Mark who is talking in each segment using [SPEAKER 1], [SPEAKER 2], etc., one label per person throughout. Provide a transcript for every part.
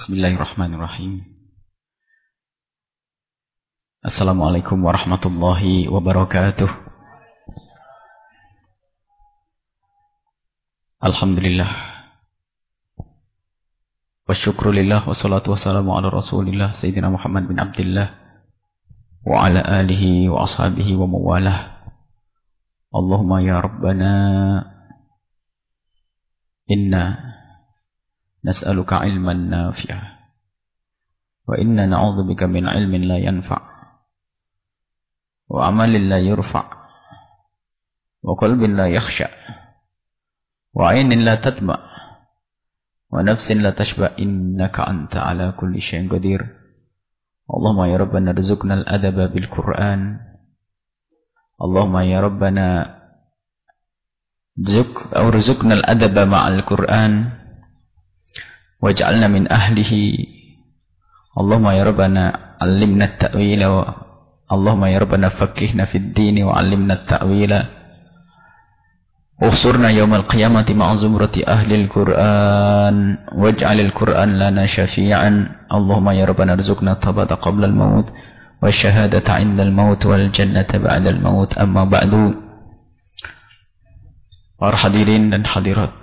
[SPEAKER 1] Bismillahirrahmanirrahim. Assalamualaikum warahmatullahi wabarakatuh. Alhamdulillah. Wa syukrulillah wa salatu wassalamu ala rasulillah Sayyidina Muhammad bin Abdullah wa ala alihi wa ashabihi wa mawalah. Allahumma ya Rabbana inna nas'aluka ilman nafi'ah wa inna na'udzubika min ilmin la yanfa' wa amalin la yurfa' wa qalbin la yakhsha' wa ainin la tadma' wa nafsin la tashba' innaka anta ala kulli syai'in qadir Allahumma ya rabbana rizukna al-adaba bil Qur'an Allahumma ya rabbana rizuk Allahumma ya rabbana allimna at-ta'wila wa Allahumma ya rabbana faqihna fid din wa 'allimna at-ta'wila Ukhsurna yawmal qiyamati ma'a zumrati ahli al-Qur'an waj'al al-Qur'an lana syafi'an Allahumma ya rabbana rizukna tabata qabla al-maut wa syahadata 'inda al-maut wal jannata ba'da al-maut amma ba'du Para hadirin dan hadirat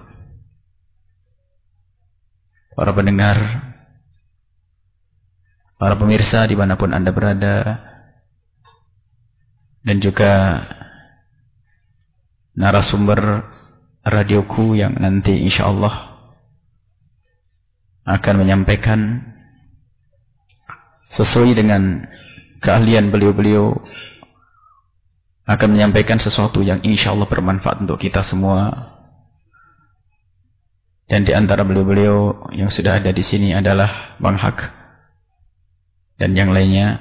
[SPEAKER 1] para pendengar, para pemirsa di mana pun Anda berada, dan juga narasumber radioku yang nanti insya Allah akan menyampaikan sesuai dengan keahlian beliau-beliau akan menyampaikan sesuatu yang insya Allah bermanfaat untuk kita semua dan di antara beliau-beliau yang sudah ada di sini adalah Bang Hak dan yang lainnya.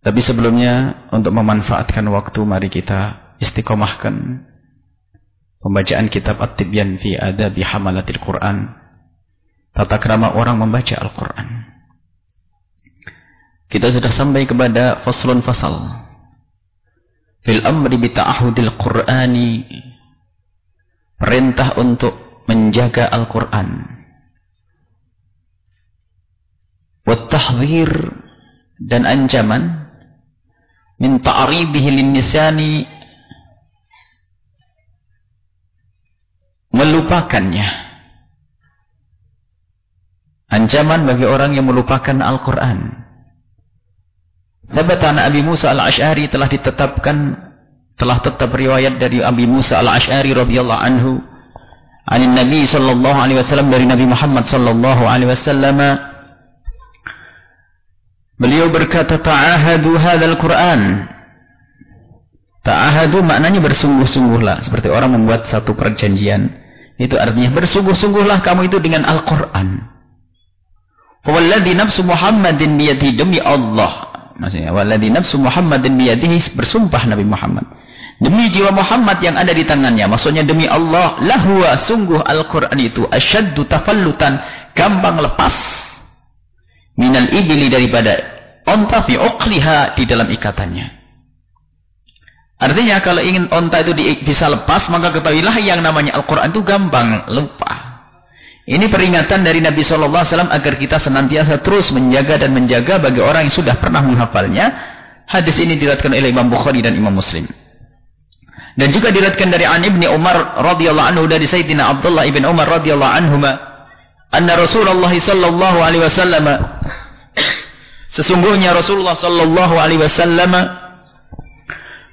[SPEAKER 1] Tapi sebelumnya untuk memanfaatkan waktu mari kita istiqomahkan pembacaan kitab At-Tibyan fi Adabi Hamalatil Quran. Tata kerama orang membaca Al-Quran. Kita sudah sampai kepada faslun fasal fil amri bita'ahudil qur'ani. Perintah untuk menjaga Al-Quran. Wattahzir dan ancaman min ta'ribihi lin-nisani melupakannya. Ancaman bagi orang yang melupakan Al-Quran Sabatan Abi Musa al-Ash'ari telah ditetapkan telah tetap riwayat dari Abi Musa al-Ash'ari radhiyallahu anhu. Anin Nabi sallallahu alaihi wasallam dari Nabi Muhammad sallallahu alaihi wasallam. Beliau berkata ta'ahadu hadzal Qur'an. Ta'ahadu maknanya bersungguh-sungguhlah seperti orang membuat satu perjanjian. Itu artinya bersungguh-sungguhlah kamu itu dengan Al-Qur'an. Walladhi nafsu Muhammadin biyadihi demi Allah maksudnya waladhi nafsu Muhammadin biyadihi bersumpah Nabi Muhammad. Demi jiwa Muhammad yang ada di tangannya maksudnya demi Allah lahwa sungguh Al-Qur'an itu asyaddu tafallutan gampang lepas. Minal ibili daripada onta fi uqliha di dalam ikatannya. Artinya kalau ingin onta itu bisa lepas maka ketahuilah yang namanya Al-Qur'an itu gampang lupa ini peringatan dari Nabi Shallallahu Alaihi Wasallam agar kita senantiasa terus menjaga dan menjaga bagi orang yang sudah pernah menghafalnya. Hadis ini diriwayatkan oleh Imam Bukhari dan Imam Muslim. Dan juga diriwayatkan dari An ibni Umar radhiyallahu anhu dari Sayyidina Abdullah ibn Umar radhiyallahu anhu anna Rasulullah sallallahu alaihi wasallam sesungguhnya Rasulullah sallallahu alaihi wasallam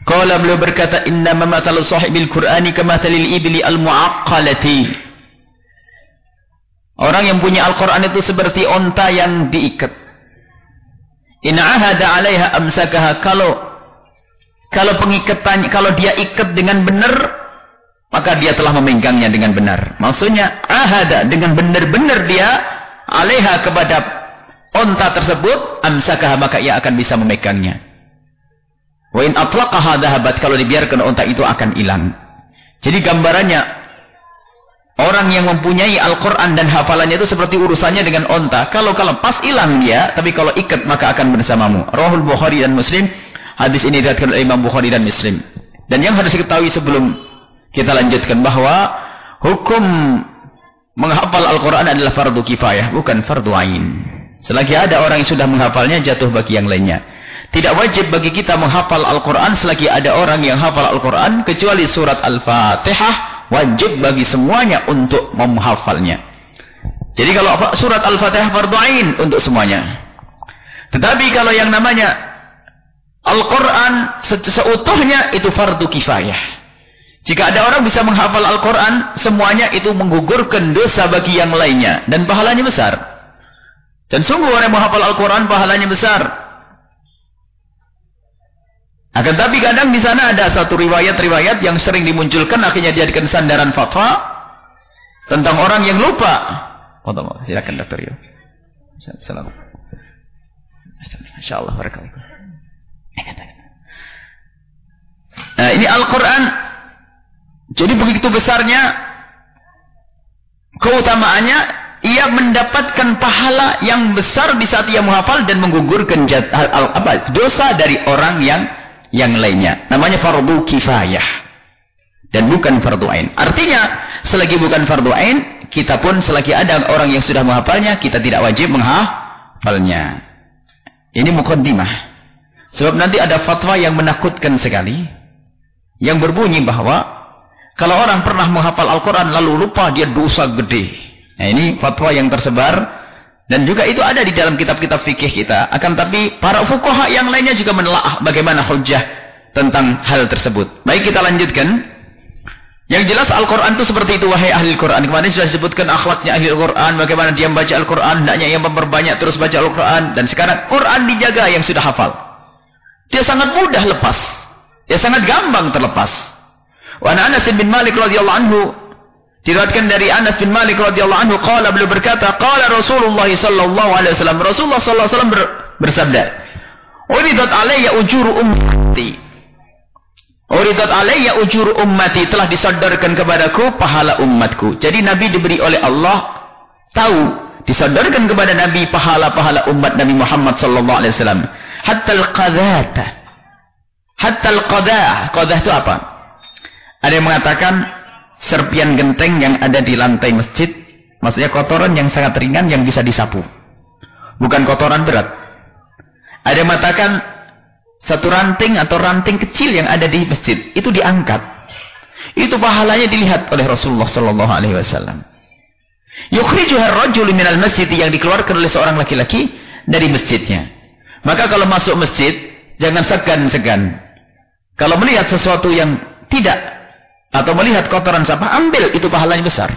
[SPEAKER 1] Qala beliau berkata inna mamatal sahibil Qur'ani kamathalil ibli al-mu'aqqalati Orang yang punya Al-Quran itu seperti onta yang diikat. In ahada alaiha amsakaha. Kalau kalau pengikatan, kalau dia ikat dengan benar, maka dia telah memegangnya dengan benar. Maksudnya ahada dengan benar-benar dia alaiha kepada onta tersebut, amsakaha maka ia akan bisa memegangnya. Wa in atlaqaha dhahabat kalau dibiarkan onta itu akan hilang. Jadi gambarannya Orang yang mempunyai Al-Quran dan hafalannya itu seperti urusannya dengan onta. Kalau kalau pas hilang dia, tapi kalau ikat maka akan bersamamu. Rahul Bukhari dan Muslim. Hadis ini diriwayatkan oleh Imam Bukhari dan Muslim. Dan yang harus diketahui sebelum kita lanjutkan bahwa hukum menghafal Al-Quran adalah fardu kifayah, bukan fardu ain. Selagi ada orang yang sudah menghafalnya, jatuh bagi yang lainnya. Tidak wajib bagi kita menghafal Al-Quran selagi ada orang yang hafal Al-Quran, kecuali surat Al-Fatihah, wajib bagi semuanya untuk menghafalnya. Jadi kalau surat Al-Fatihah fardu ain untuk semuanya. Tetapi kalau yang namanya Al-Quran seutuhnya itu fardu kifayah. Jika ada orang bisa menghafal Al-Quran, semuanya itu menggugurkan dosa bagi yang lainnya. Dan pahalanya besar. Dan sungguh orang yang menghafal Al-Quran, pahalanya besar. Akan tapi kadang di sana ada satu riwayat-riwayat yang sering dimunculkan, akhirnya dijadikan sandaran fatwa. Tentang orang yang lupa. Oh, silakan dokter yo. Assalamualaikum. Insya Allah. Nah, ini Al-Quran jadi begitu besarnya keutamaannya ia mendapatkan pahala yang besar di saat ia menghafal dan menggugurkan jat, apa, dosa dari orang yang yang lainnya. Namanya fardu kifayah. Dan bukan fardu ain. Artinya, selagi bukan fardu ain, kita pun selagi ada orang yang sudah menghafalnya, kita tidak wajib menghafalnya. Ini mukaddimah. Sebab nanti ada fatwa yang menakutkan sekali. Yang berbunyi bahwa kalau orang pernah menghafal Al-Quran lalu lupa dia dosa gede. Nah ini fatwa yang tersebar. Dan juga itu ada di dalam kitab-kitab fikih kita. Akan tapi para fukoha yang lainnya juga menelaah bagaimana hujah tentang hal tersebut. Baik kita lanjutkan. Yang jelas Al-Quran itu seperti itu wahai ahli Al-Quran. Kemarin sudah disebutkan akhlaknya ahli Al-Quran. Bagaimana dia membaca Al-Quran. Hendaknya yang memperbanyak terus baca Al-Quran. Dan sekarang Quran dijaga yang sudah hafal. Dia sangat mudah lepas. Dia sangat gampang terlepas. Wa Anas bin Malik radhiyallahu anhu diriwayatkan dari Anas bin Malik radhiyallahu anhu qala beliau berkata qala Rasulullah sallallahu alaihi wasallam Rasulullah sallallahu alaihi wasallam bersabda Uridat alayya ujuru ummati Uridat alayya ujuru ummati telah disadarkan kepadaku pahala umatku. Jadi Nabi diberi oleh Allah tahu disadarkan kepada Nabi pahala-pahala umat Nabi Muhammad sallallahu alaihi wasallam. Hatta al-qadhata. Hatta al-qadah. Qadah itu apa? Ada yang mengatakan serpian genteng yang ada di lantai masjid, maksudnya kotoran yang sangat ringan yang bisa disapu. Bukan kotoran berat. Ada yang mengatakan satu ranting atau ranting kecil yang ada di masjid, itu diangkat. Itu pahalanya dilihat oleh Rasulullah sallallahu alaihi wasallam. Yukhrijuha ar-rajul minal masjid yang dikeluarkan oleh seorang laki-laki dari masjidnya. Maka kalau masuk masjid, jangan segan-segan. Kalau melihat sesuatu yang tidak atau melihat kotoran sampah, ambil itu pahalanya besar.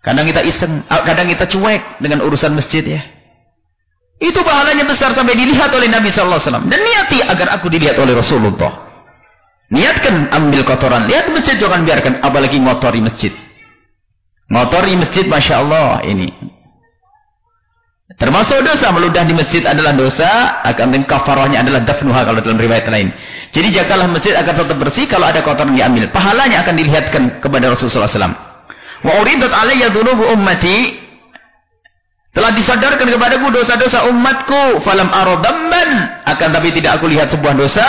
[SPEAKER 1] Kadang kita iseng, ah, kadang kita cuek dengan urusan masjid ya. Itu pahalanya besar sampai dilihat oleh Nabi sallallahu alaihi wasallam dan niati agar aku dilihat oleh Rasulullah. Niatkan ambil kotoran, lihat masjid jangan biarkan apalagi ngotori masjid. Ngotori masjid Masya Allah ini Termasuk dosa meludah di masjid adalah dosa, akan kafarahnya adalah dafnuha kalau dalam riwayat lain. Jadi jagalah masjid agar tetap bersih kalau ada kotoran diambil. Pahalanya akan dilihatkan kepada Rasulullah SAW. Wa uridat alayya dhunubu ummati telah disadarkan kepadaku dosa-dosa umatku falam aradamman akan tapi tidak aku lihat sebuah dosa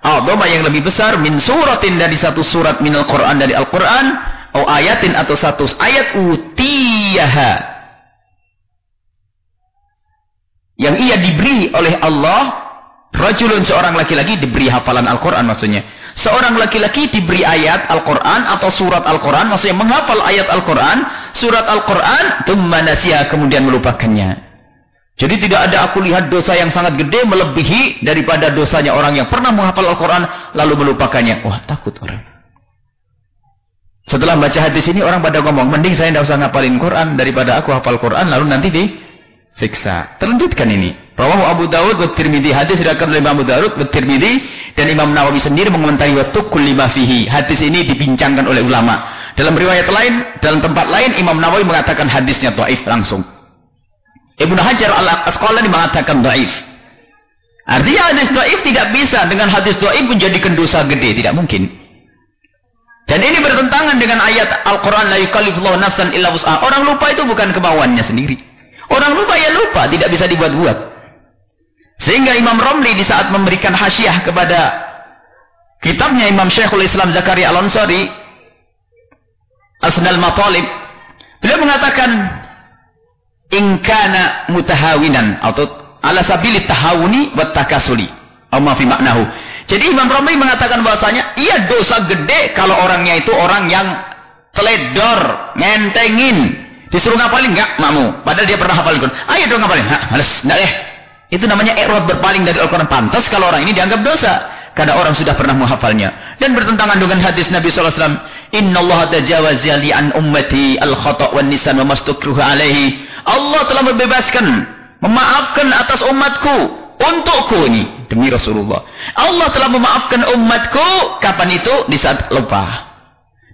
[SPEAKER 1] a'dhama yang lebih besar min suratin dari satu surat minal Quran dari Al-Quran atau ayatin atau satu ayat utiyaha yang ia diberi oleh Allah rajulun seorang laki-laki diberi hafalan Al-Quran maksudnya. Seorang laki-laki diberi ayat Al-Quran atau surat Al-Quran maksudnya menghafal ayat Al-Quran surat Al-Quran kemudian melupakannya. Jadi tidak ada aku lihat dosa yang sangat gede melebihi daripada dosanya orang yang pernah menghafal Al-Quran lalu melupakannya. Wah takut orang. Setelah baca hadis ini orang pada ngomong mending saya tidak usah ngapalin Quran daripada aku hafal Quran lalu nanti di siksa. Terlanjutkan ini. Rawahu Abu Dawud wa Tirmidzi. Hadis diriwayatkan oleh Imam Abu Dawud wa Tirmidzi dan Imam Nawawi sendiri mengomentari wa tukul lima fihi. Hadis ini dibincangkan oleh ulama. Dalam riwayat lain, dalam tempat lain Imam Nawawi mengatakan hadisnya dhaif langsung. Ibnu Hajar Al-Asqalani mengatakan dhaif. Artinya hadis dhaif tidak bisa dengan hadis dhaif menjadikan dosa gede, tidak mungkin. Dan ini bertentangan dengan ayat Al-Quran la yukallifullahu nafsan illa wus'aha. Orang lupa itu bukan kemauannya sendiri. Orang lupa ya lupa, tidak bisa dibuat-buat. Sehingga Imam Romli di saat memberikan hasyiah kepada kitabnya Imam Syekhul Islam Zakaria Al-Ansari Asnal Matalib Beliau mengatakan ingkana mutahawinan atau ala sabili tahawuni wa takasuli. Maknahu. Jadi Imam Rabi mengatakan bahwasanya iya dosa gede kalau orangnya itu orang yang teledor, ngentengin. Disuruh ngapalin enggak mau. Padahal dia pernah hafal Al-Quran. Ayo dong ngapalin. Hah, males. Enggak deh. Itu namanya erot berpaling dari Al-Quran. Pantas kalau orang ini dianggap dosa. Karena orang sudah pernah menghafalnya. Dan bertentangan dengan hadis Nabi SAW. Inna Allah tajawazi li ummati al-khata' wa nisan wa mastukruhu alaihi. Allah telah membebaskan. Memaafkan atas umatku. Untukku ini. Demi Rasulullah. Allah telah memaafkan umatku. Kapan itu? Di saat lupa.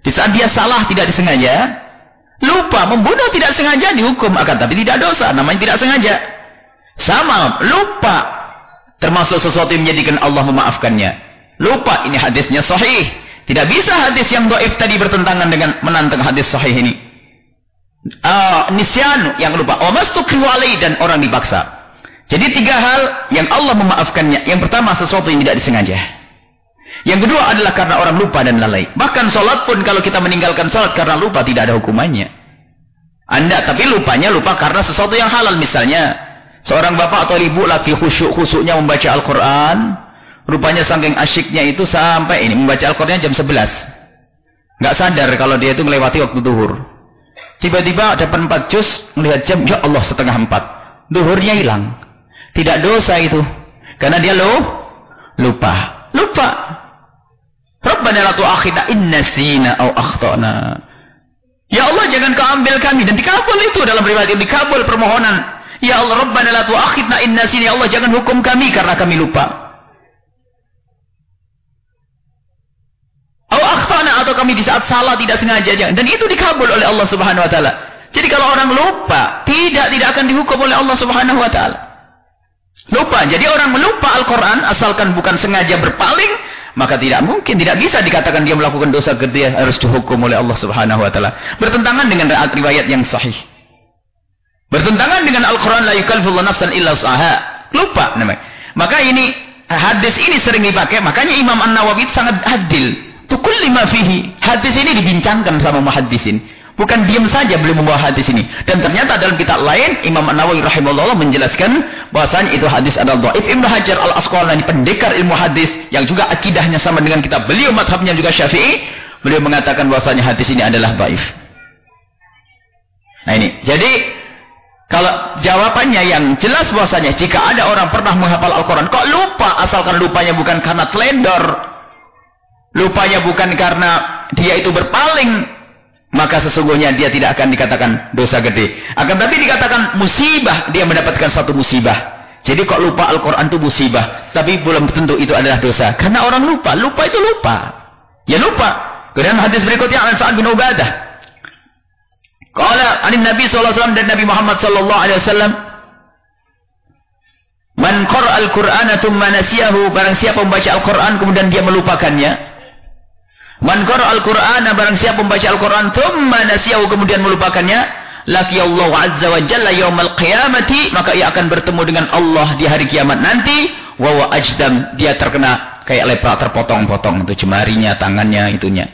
[SPEAKER 1] Di saat dia salah tidak disengaja. Lupa. Membunuh tidak sengaja dihukum. Akan tapi tidak dosa. Namanya tidak sengaja. Sama, lupa. Termasuk sesuatu yang menjadikan Allah memaafkannya. Lupa, ini hadisnya sahih. Tidak bisa hadis yang doif tadi bertentangan dengan menantang hadis sahih ini. Uh, nisyanu yang lupa. Omastukrihu alaih dan orang dipaksa. Jadi tiga hal yang Allah memaafkannya. Yang pertama sesuatu yang tidak disengaja. Yang kedua adalah karena orang lupa dan lalai. Bahkan sholat pun kalau kita meninggalkan sholat karena lupa tidak ada hukumannya. Anda tapi lupanya lupa karena sesuatu yang halal misalnya. Seorang bapak atau ibu lagi khusyuk-khusyuknya membaca Al-Quran. Rupanya saking asyiknya itu sampai ini membaca Al-Quran jam 11. Nggak sadar kalau dia itu melewati waktu duhur. Tiba-tiba ada empat juz melihat jam, ya Allah setengah empat. Duhurnya hilang. Tidak dosa itu. Karena dia loh, lupa. Lupa. Rabbana la tu'akhidna inna sina au akhtana. Ya Allah jangan kau ambil kami. Dan dikabul itu dalam riwayat ini. Dikabul permohonan. Ya Allah Rabbana la tu'akhidna inna sini. Ya Allah jangan hukum kami karena kami lupa. Atau akhtana atau kami di saat salah tidak sengaja jangan. Dan itu dikabul oleh Allah Subhanahu wa taala. Jadi kalau orang lupa, tidak tidak akan dihukum oleh Allah Subhanahu wa taala. Lupa. Jadi orang melupa Al-Qur'an asalkan bukan sengaja berpaling, maka tidak mungkin, tidak bisa dikatakan dia melakukan dosa gede harus dihukum oleh Allah Subhanahu wa taala. Bertentangan dengan riwayat yang sahih. Bertentangan dengan Al-Quran la yukallifullahu nafsan illa usaha. Lupa namanya. Maka ini hadis ini sering dipakai. Makanya Imam An-Nawawi sangat adil. Tukul lima fihi. Hadis ini dibincangkan sama muhaddisin. Bukan diam saja beliau membawa hadis ini. Dan ternyata dalam kitab lain Imam An-Nawawi rahimahullah menjelaskan bahwasanya itu hadis adalah dhaif. Ibnu Hajar Al-Asqalani pendekar ilmu hadis yang juga akidahnya sama dengan kitab beliau madhabnya juga Syafi'i, beliau mengatakan bahwasanya hadis ini adalah dhaif. Nah ini. Jadi kalau jawabannya yang jelas bahwasanya jika ada orang pernah menghafal Al-Quran, kok lupa asalkan lupanya bukan karena telendor, lupanya bukan karena dia itu berpaling, maka sesungguhnya dia tidak akan dikatakan dosa gede. Akan tapi dikatakan musibah, dia mendapatkan satu musibah. Jadi kok lupa Al-Quran itu musibah, tapi belum tentu itu adalah dosa. Karena orang lupa, lupa itu lupa. Ya lupa. Kemudian hadis berikutnya Al Sa'ad bin Ubadah. Qala anin Nabi SAW dan Nabi Muhammad SAW. Man qara al-Qur'ana thumma nasiyahu barang siapa membaca Al-Qur'an kemudian dia melupakannya. Man qara al-Qur'ana barang siapa membaca Al-Qur'an thumma nasiyahu kemudian melupakannya, laki Allah azza wa jalla yaumal qiyamati maka ia akan bertemu dengan Allah di hari kiamat nanti wa wa ajdam dia terkena kayak lepra terpotong-potong itu jemarinya, tangannya, itunya.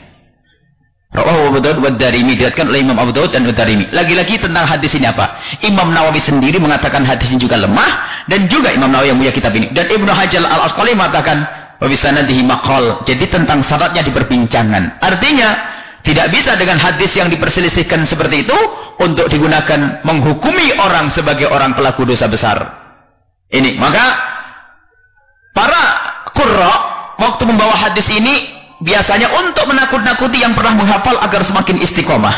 [SPEAKER 1] Rawahu Abu Daud wa Darimi diriwayatkan oleh Imam Abu Daud dan Darimi. Lagi-lagi tentang hadis ini apa? Imam Nawawi sendiri mengatakan hadis ini juga lemah dan juga Imam Nawawi yang punya kitab ini. Dan Ibnu Hajar Al-Asqalani mengatakan wa bisanadihi maqal. Jadi tentang syaratnya diperbincangkan. Artinya tidak bisa dengan hadis yang diperselisihkan seperti itu untuk digunakan menghukumi orang sebagai orang pelaku dosa besar. Ini, maka para qurra waktu membawa hadis ini biasanya untuk menakut-nakuti yang pernah menghafal agar semakin istiqomah.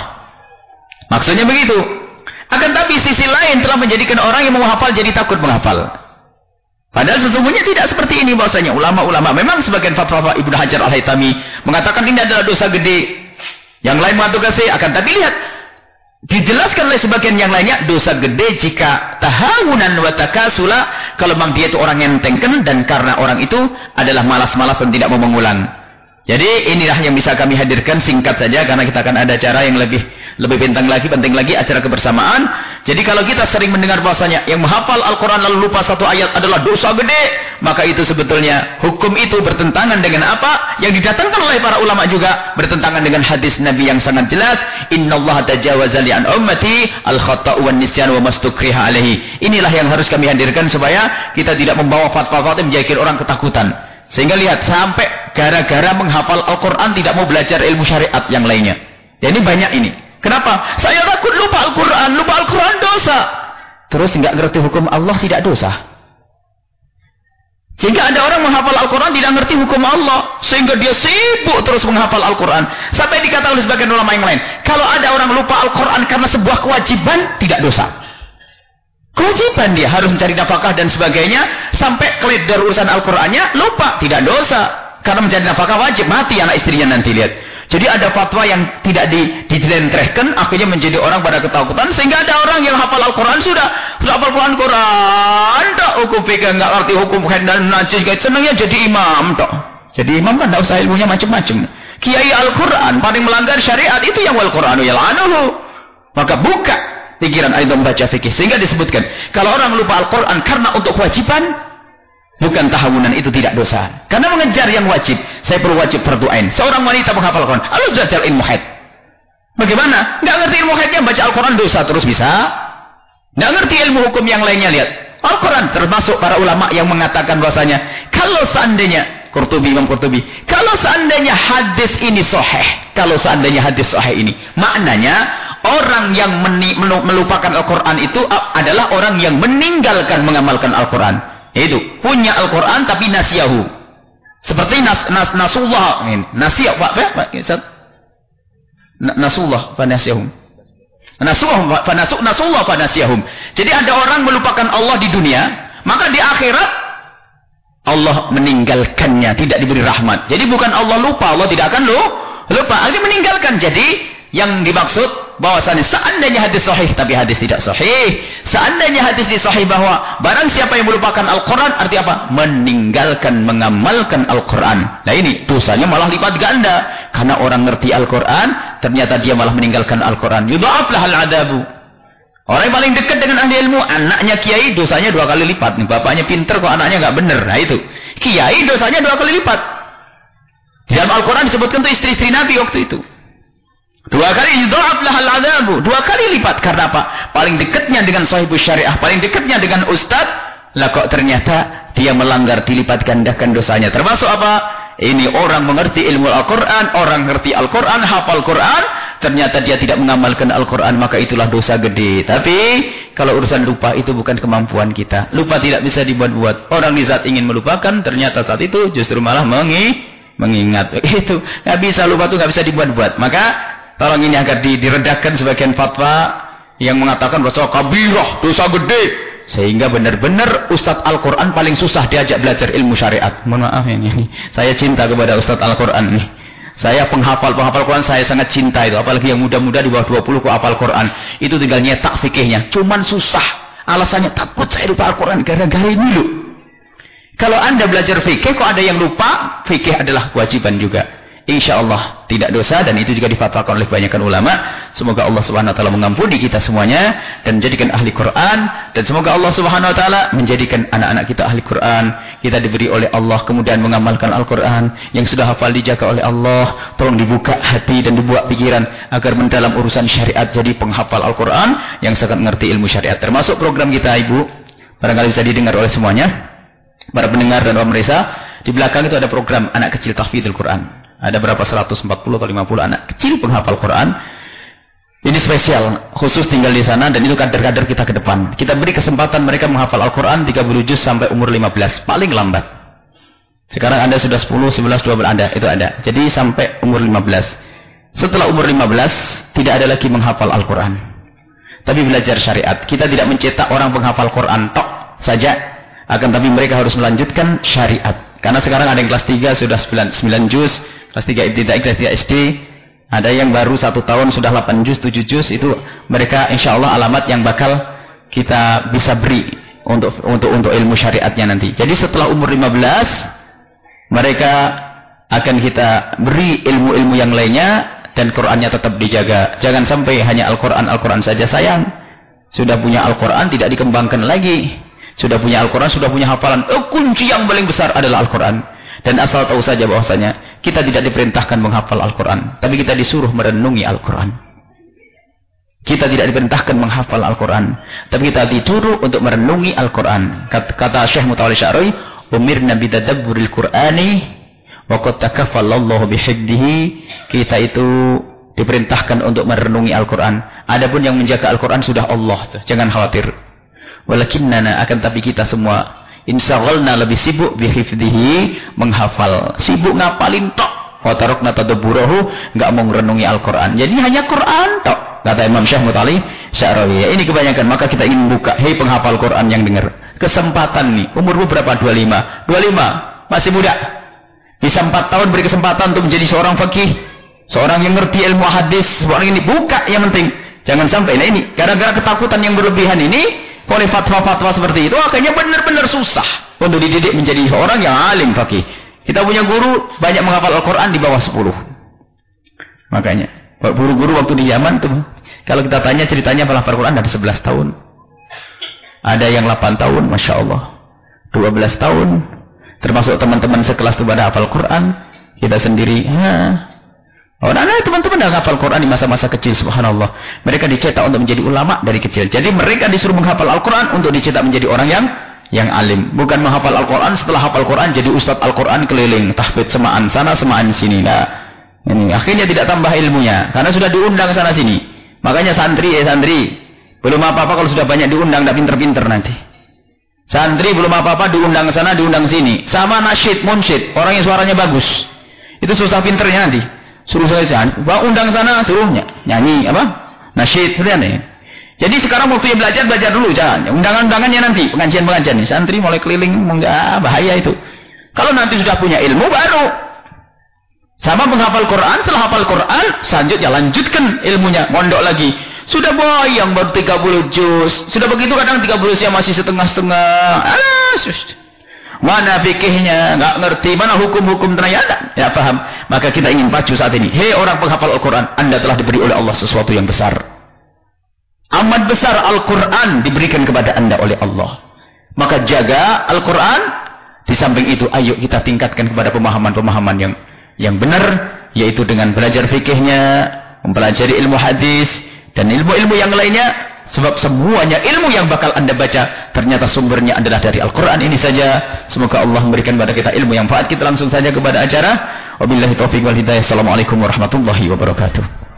[SPEAKER 1] Maksudnya begitu. Akan tapi sisi lain telah menjadikan orang yang menghafal jadi takut menghafal. Padahal sesungguhnya tidak seperti ini bahasanya. Ulama-ulama memang sebagian fatwa Ibnu Hajar Al-Haytami mengatakan ini adalah dosa gede. Yang lain mengatakan saya akan tapi lihat dijelaskan oleh sebagian yang lainnya dosa gede jika tahawunan wa takasula kalau memang dia itu orang yang tengken dan karena orang itu adalah malas-malas dan tidak mau mengulang. Jadi inilah yang bisa kami hadirkan singkat saja karena kita akan ada acara yang lebih lebih penting lagi, penting lagi acara kebersamaan. Jadi kalau kita sering mendengar bahasanya yang menghafal Al-Quran lalu lupa satu ayat adalah dosa gede, maka itu sebetulnya hukum itu bertentangan dengan apa yang didatangkan oleh para ulama juga bertentangan dengan hadis Nabi yang sangat jelas. Inna Allah tajawaza li an ummati al-khata'u wan nisyan wa mastukriha alaihi. Inilah yang harus kami hadirkan supaya kita tidak membawa fatwa-fatwa menjadikan orang ketakutan. Sehingga lihat sampai gara-gara menghafal Al-Quran tidak mau belajar ilmu syariat yang lainnya. Ya ini banyak ini. Kenapa? Saya takut lupa Al-Quran. Lupa Al-Quran dosa. Terus nggak ngerti hukum Allah tidak dosa. Sehingga ada orang menghafal Al-Quran tidak ngerti hukum Allah. Sehingga dia sibuk terus menghafal Al-Quran. Sampai dikatakan oleh sebagian ulama yang lain. Kalau ada orang lupa Al-Quran karena sebuah kewajiban, tidak dosa. Kewajiban dia harus mencari nafkah dan sebagainya. Sampai keledar urusan Al-Qurannya, lupa. Tidak dosa. Karena mencari nafkah wajib, mati anak istrinya nanti lihat. Jadi ada fatwa yang tidak di, dijelentrehkan, akhirnya menjadi orang pada ketakutan. Sehingga ada orang yang hafal Al-Quran sudah. Sudah hafal Al-Quran, Quran. Tak hukum pegang, nggak ngerti hukum dan najis. Senangnya jadi imam. Tak. Jadi imam kan tidak usah ilmunya macam-macam. Kiai Al-Quran paling melanggar syariat itu yang Al-Quranu yal'anuhu. Maka buka pikiran ayat membaca fikih. Sehingga disebutkan, kalau orang lupa Al-Quran karena untuk kewajiban, bukan tahawunan itu tidak dosa. Karena mengejar yang wajib, saya perlu wajib berdoain. Seorang wanita menghafal Al-Quran, harus belajar ilmu haid. Bagaimana? Nggak ngerti ilmu haidnya, baca Al-Quran dosa terus bisa. Nggak ngerti ilmu hukum yang lainnya, lihat. Al-Quran termasuk para ulama yang mengatakan bahwasanya kalau seandainya Qurtubi Imam Qurtubi kalau seandainya hadis ini sahih kalau seandainya hadis sahih ini maknanya orang yang melupakan Al-Quran itu adalah orang yang meninggalkan mengamalkan Al-Quran. Itu punya Al-Quran tapi nasiyahu. Seperti nas, nas, nasullah. Nasiyah. Pak, Pak, Pak, Nasullah fanasiyahum. Nasullah fanasuk nasullah fanasiyahum. Jadi ada orang melupakan Allah di dunia, maka di akhirat Allah meninggalkannya, tidak diberi rahmat. Jadi bukan Allah lupa, Allah tidak akan lupa. Dia meninggalkan. Jadi yang dimaksud bahwasanya seandainya hadis sahih tapi hadis tidak sahih. Seandainya hadis di sahih bahwa barang siapa yang melupakan Al-Qur'an arti apa? Meninggalkan mengamalkan Al-Qur'an. Nah ini dosanya malah lipat ganda karena orang ngerti Al-Qur'an ternyata dia malah meninggalkan Al-Qur'an. Yudha'af lahal adabu. Orang yang paling dekat dengan ahli ilmu, anaknya kiai dosanya dua kali lipat. Nih, bapaknya pinter kok anaknya nggak benar. Nah itu. Kiai dosanya dua kali lipat. Di dalam Al-Quran disebutkan tuh istri-istri Nabi waktu itu. Dua kali yudha'af lahal adabu. Dua kali lipat. Karena apa? Paling dekatnya dengan sahibu syariah. Paling dekatnya dengan ustaz. Lah kok ternyata dia melanggar dilipat gandakan dosanya. Termasuk apa? Ini orang mengerti ilmu Al-Quran. Orang mengerti Al-Quran. Hafal Quran. Ternyata dia tidak mengamalkan Al-Quran. Maka itulah dosa gede. Tapi kalau urusan lupa itu bukan kemampuan kita. Lupa tidak bisa dibuat-buat. Orang di saat ingin melupakan. Ternyata saat itu justru malah mengi, mengingat. Itu. Nggak bisa lupa itu nggak bisa dibuat-buat. Maka Tolong ini agar diredakan sebagian fatwa yang mengatakan bahwa kabirah, dosa gede. Sehingga benar-benar Ustadz Al-Quran paling susah diajak belajar ilmu syariat. Mohon maaf ini, ini. Saya cinta kepada Ustadz Al-Quran nih. Saya penghafal, penghafal Quran saya sangat cinta itu. Apalagi yang muda-muda di bawah 20 kok hafal Quran. Itu tinggal nyetak fikihnya. Cuman susah. Alasannya takut saya lupa Al-Quran. Gara-gara ini loh. Kalau anda belajar fikih kok ada yang lupa. Fikih adalah kewajiban juga. Insya Allah tidak dosa dan itu juga difatwakan oleh kebanyakan ulama. Semoga Allah Subhanahu Wa Taala mengampuni kita semuanya dan menjadikan ahli Quran dan semoga Allah Subhanahu Wa Taala menjadikan anak-anak kita ahli Quran. Kita diberi oleh Allah kemudian mengamalkan Al Quran yang sudah hafal dijaga oleh Allah. Tolong dibuka hati dan dibuat pikiran agar mendalam urusan syariat jadi penghafal Al Quran yang sangat mengerti ilmu syariat. Termasuk program kita ibu barangkali bisa didengar oleh semuanya para pendengar dan pemirsa di belakang itu ada program anak kecil tahfidzul Quran. Ada berapa 140 atau 50 anak kecil penghafal Quran. Ini spesial, khusus tinggal di sana dan itu kader-kader kita ke depan. Kita beri kesempatan mereka menghafal Al-Quran 30 juz sampai umur 15, paling lambat. Sekarang Anda sudah 10, 11, 12 Anda, itu ada. Jadi sampai umur 15. Setelah umur 15, tidak ada lagi menghafal Al-Quran. Tapi belajar syariat. Kita tidak mencetak orang penghafal Quran tok saja. Akan tapi mereka harus melanjutkan syariat. Karena sekarang ada yang kelas 3 sudah 9, 9 juz, kelas 3 ibtida'i, kelas 3 SD, ada yang baru satu tahun sudah 8 juz, 7 juz, itu mereka insya Allah alamat yang bakal kita bisa beri untuk untuk untuk ilmu syariatnya nanti. Jadi setelah umur 15, mereka akan kita beri ilmu-ilmu yang lainnya dan Qur'annya tetap dijaga. Jangan sampai hanya Al-Quran, Al-Quran saja sayang. Sudah punya Al-Quran tidak dikembangkan lagi. Sudah punya Al-Quran, sudah punya hafalan. Oh, kunci yang paling besar adalah Al-Quran. Dan asal tahu saja bahwasanya kita tidak diperintahkan menghafal Al-Quran. Tapi kita disuruh merenungi Al-Quran. Kita tidak diperintahkan menghafal Al-Quran. Tapi kita dituruh untuk merenungi Al-Quran. Kata Syekh Mutawali Syar'i, Umirna bidadabburil Qur'ani Waqad takaffalallahu bihibdihi. Kita itu diperintahkan untuk merenungi Al-Quran. Adapun yang menjaga Al-Quran sudah Allah. Jangan khawatir. Walakinnana akan tapi kita semua. Insyaallah lebih sibuk bihifdihi. Menghafal. Sibuk ngapalin tok. Watarukna tadaburahu. Enggak mau merenungi Al-Quran. Jadi hanya Quran tok. Kata Imam Syekh Mutali Sya'rawi. Ini kebanyakan. Maka kita ingin buka. Hei penghafal Quran yang dengar. Kesempatan nih. Umurmu berapa? 25. 25. Masih muda. Bisa empat tahun beri kesempatan untuk menjadi seorang fakih. Seorang yang ngerti ilmu hadis. Seorang ini buka yang penting. Jangan sampai. Nah ini. Gara-gara ketakutan yang berlebihan ini. Oleh fatwa-fatwa seperti itu. Akhirnya benar-benar susah. Untuk dididik menjadi seorang yang alim fakih. Kita punya guru. Banyak menghafal Al-Quran di bawah 10. Makanya. Guru-guru waktu di zaman tuh. Kalau kita tanya ceritanya hafal Al-Quran ada 11 tahun. Ada yang 8 tahun. Masya Allah. 12 tahun. Termasuk teman-teman sekelas itu pada hafal Quran. Kita sendiri. Oh, nah, nah teman-teman yang hafal Quran di masa-masa kecil, subhanallah. Mereka dicetak untuk menjadi ulama dari kecil. Jadi mereka disuruh menghafal Al-Quran untuk dicetak menjadi orang yang yang alim. Bukan menghafal Al-Quran, setelah hafal Quran jadi ustadz Al-Quran keliling. Tahfidz semaan sana, semaan sini. Nah, ini akhirnya tidak tambah ilmunya. Karena sudah diundang sana sini. Makanya santri, eh santri. Belum apa-apa kalau sudah banyak diundang, tidak pinter-pinter nanti. Santri belum apa-apa diundang sana, diundang sini. Sama nasyid, munsyid. Orang yang suaranya bagus. Itu susah pinternya nanti. Suruh saya Bawa undang sana, suruhnya. Nyanyi, apa? Nasyid, seperti Jadi sekarang waktunya belajar, belajar dulu. Jangan. Undangan-undangannya nanti. Pengajian-pengajian nih. Santri mulai keliling. Enggak, bahaya itu. Kalau nanti sudah punya ilmu, baru. Sama menghafal Quran, setelah hafal Quran, selanjutnya lanjutkan ilmunya. Mondok lagi. Sudah boyang baru 30 juz. Sudah begitu kadang 30 juz masih setengah-setengah. Ah, Mana fikihnya? Enggak ngerti. Mana hukum-hukum ternyata? Ya paham. Maka kita ingin pacu saat ini. Hei orang penghafal Al-Quran. Anda telah diberi oleh Allah sesuatu yang besar. Amat besar Al-Quran diberikan kepada anda oleh Allah. Maka jaga Al-Quran. Di samping itu ayo kita tingkatkan kepada pemahaman-pemahaman yang yang benar. Yaitu dengan belajar fikihnya. Mempelajari ilmu hadis dan ilmu-ilmu yang lainnya sebab semuanya ilmu yang bakal anda baca ternyata sumbernya adalah dari Al-Quran ini saja. Semoga Allah memberikan kepada kita ilmu yang faat. Kita langsung saja kepada acara. Wabillahi taufiq wal hidayah. Assalamualaikum warahmatullahi wabarakatuh